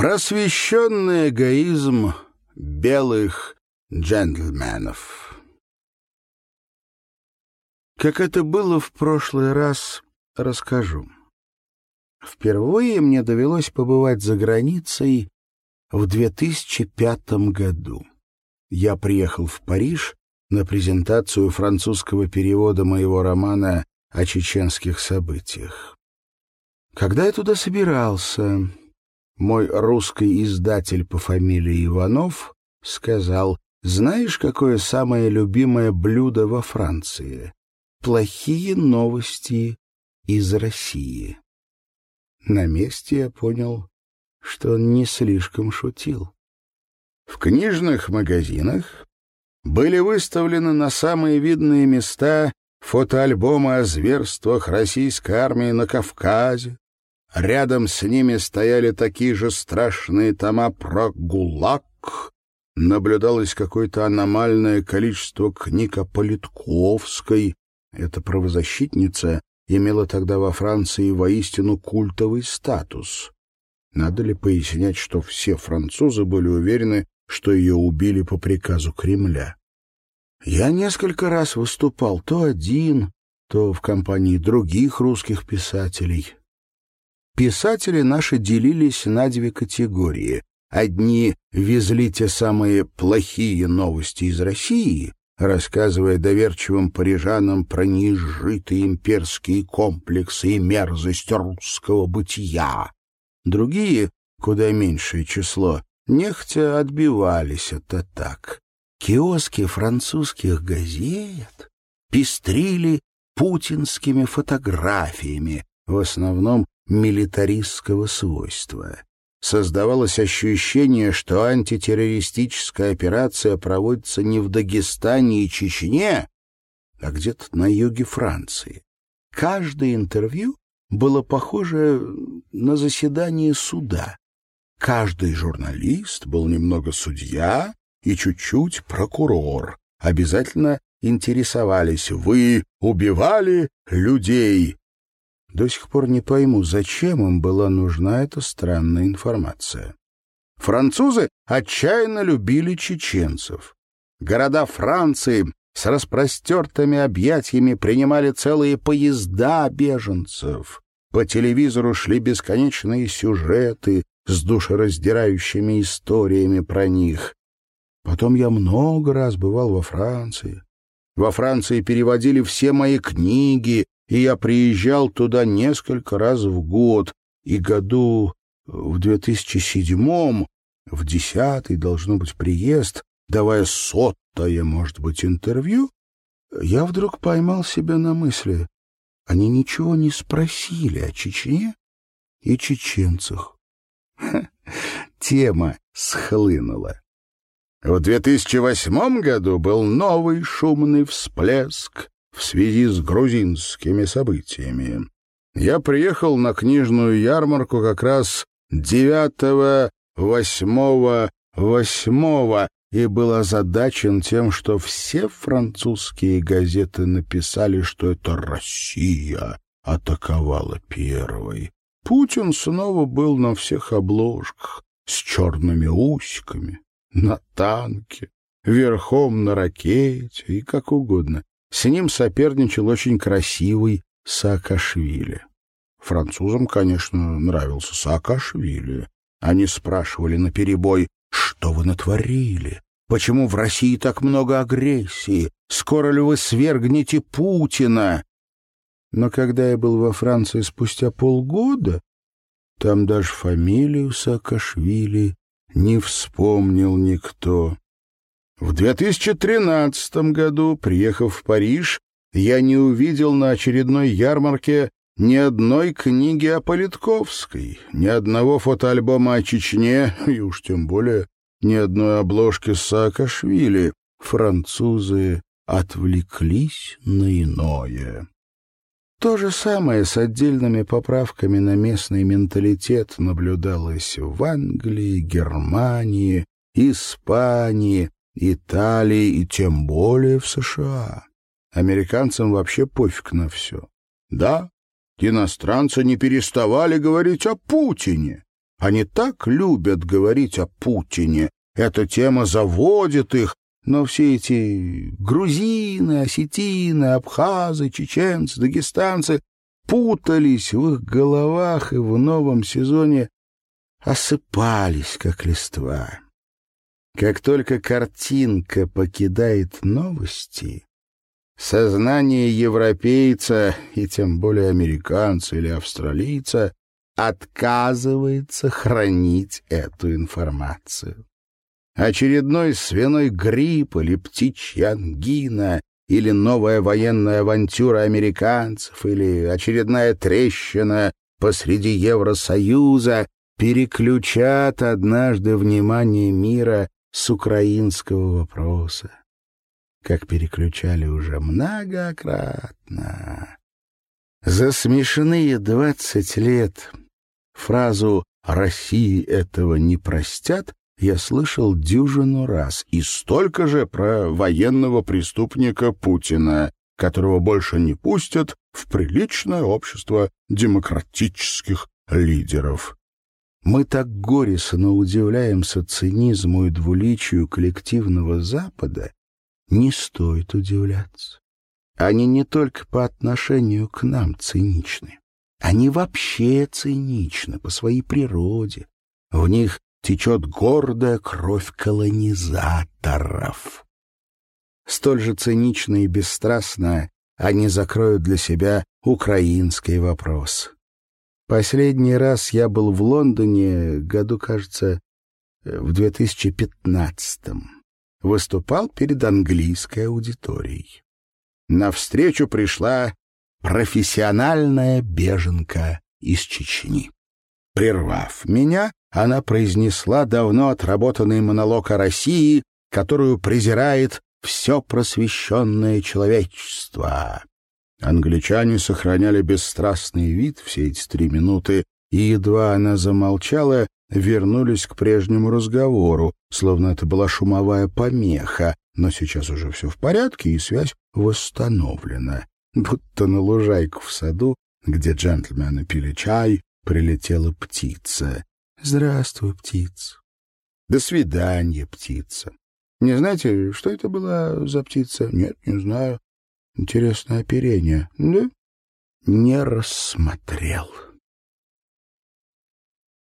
Просвещенный эгоизм белых джентльменов. Как это было в прошлый раз, расскажу. Впервые мне довелось побывать за границей в 2005 году. Я приехал в Париж на презентацию французского перевода моего романа о чеченских событиях. Когда я туда собирался, мой русский издатель по фамилии Иванов сказал, «Знаешь, какое самое любимое блюдо во Франции? Плохие новости из России». На месте я понял, что он не слишком шутил. В книжных магазинах были выставлены на самые видные места фотоальбомы о зверствах российской армии на Кавказе, Рядом с ними стояли такие же страшные тома про ГУЛАГ. Наблюдалось какое-то аномальное количество книг о Политковской. Эта правозащитница имела тогда во Франции воистину культовый статус. Надо ли пояснять, что все французы были уверены, что ее убили по приказу Кремля? Я несколько раз выступал то один, то в компании других русских писателей. Писатели наши делились на две категории. Одни везли те самые плохие новости из России, рассказывая доверчивым парижанам про неизжитые имперские комплексы и мерзость русского бытия. Другие, куда меньшее число, нехотя отбивались от атак. Киоски французских газет пестрили путинскими фотографиями, в основном милитаристского свойства. Создавалось ощущение, что антитеррористическая операция проводится не в Дагестане и Чечне, а где-то на юге Франции. Каждое интервью было похоже на заседание суда. Каждый журналист был немного судья и чуть-чуть прокурор. Обязательно интересовались, вы убивали людей, до сих пор не пойму, зачем им была нужна эта странная информация. Французы отчаянно любили чеченцев. Города Франции с распростертыми объятиями принимали целые поезда беженцев. По телевизору шли бесконечные сюжеты с душераздирающими историями про них. Потом я много раз бывал во Франции. Во Франции переводили все мои книги, и я приезжал туда несколько раз в год, и году в 2007-м, в десятый должно быть приезд, давая сотое, может быть, интервью, я вдруг поймал себя на мысли. Они ничего не спросили о Чечне и чеченцах. Тема схлынула. В 2008 году был новый шумный всплеск в связи с грузинскими событиями. Я приехал на книжную ярмарку как раз 9 8 8 и был озадачен тем, что все французские газеты написали, что это Россия атаковала первой. Путин снова был на всех обложках, с черными усиками, на танке, верхом на ракете и как угодно. С ним соперничал очень красивый Саакашвили. Французам, конечно, нравился Саакашвили. Они спрашивали наперебой, что вы натворили? Почему в России так много агрессии? Скоро ли вы свергнете Путина? Но когда я был во Франции спустя полгода, там даже фамилию Саакашвили не вспомнил никто. В 2013 году, приехав в Париж, я не увидел на очередной ярмарке ни одной книги о Политковской, ни одного фотоальбома о Чечне, и уж тем более ни одной обложки Саакашвили. Французы отвлеклись на иное. То же самое с отдельными поправками на местный менталитет наблюдалось в Англии, Германии, Испании, Италии и тем более в США. Американцам вообще пофиг на все. Да, иностранцы не переставали говорить о Путине. Они так любят говорить о Путине. Эта тема заводит их, но все эти грузины, осетины, абхазы, чеченцы, дагестанцы путались в их головах и в новом сезоне осыпались, как листва. Как только картинка покидает новости, сознание европейца, и тем более американца или австралийца, отказывается хранить эту информацию. Очередной свиной грипп или птичья ангина или новая военная авантюра американцев или очередная трещина посреди Евросоюза переключат однажды внимание мира с украинского вопроса, как переключали уже многократно. За смешные двадцать лет фразу «России этого не простят» я слышал дюжину раз, и столько же про военного преступника Путина, которого больше не пустят в приличное общество демократических лидеров. Мы так горестно удивляемся цинизму и двуличию коллективного Запада, не стоит удивляться. Они не только по отношению к нам циничны. Они вообще циничны по своей природе. В них течет гордая кровь колонизаторов. Столь же цинично и бесстрастно они закроют для себя украинский вопрос. Последний раз я был в Лондоне, году, кажется, в 2015-м. Выступал перед английской аудиторией. На встречу пришла профессиональная беженка из Чечни. Прервав меня, она произнесла давно отработанный монолог о России, которую презирает все просвещенное человечество. Англичане сохраняли бесстрастный вид все эти три минуты, и едва она замолчала, вернулись к прежнему разговору, словно это была шумовая помеха, но сейчас уже все в порядке, и связь восстановлена. Будто на лужайку в саду, где джентльмены пили чай, прилетела птица. «Здравствуй, птица». «До свидания, птица». «Не знаете, что это была за птица?» «Нет, не знаю». Интересное оперение, да? Не рассмотрел.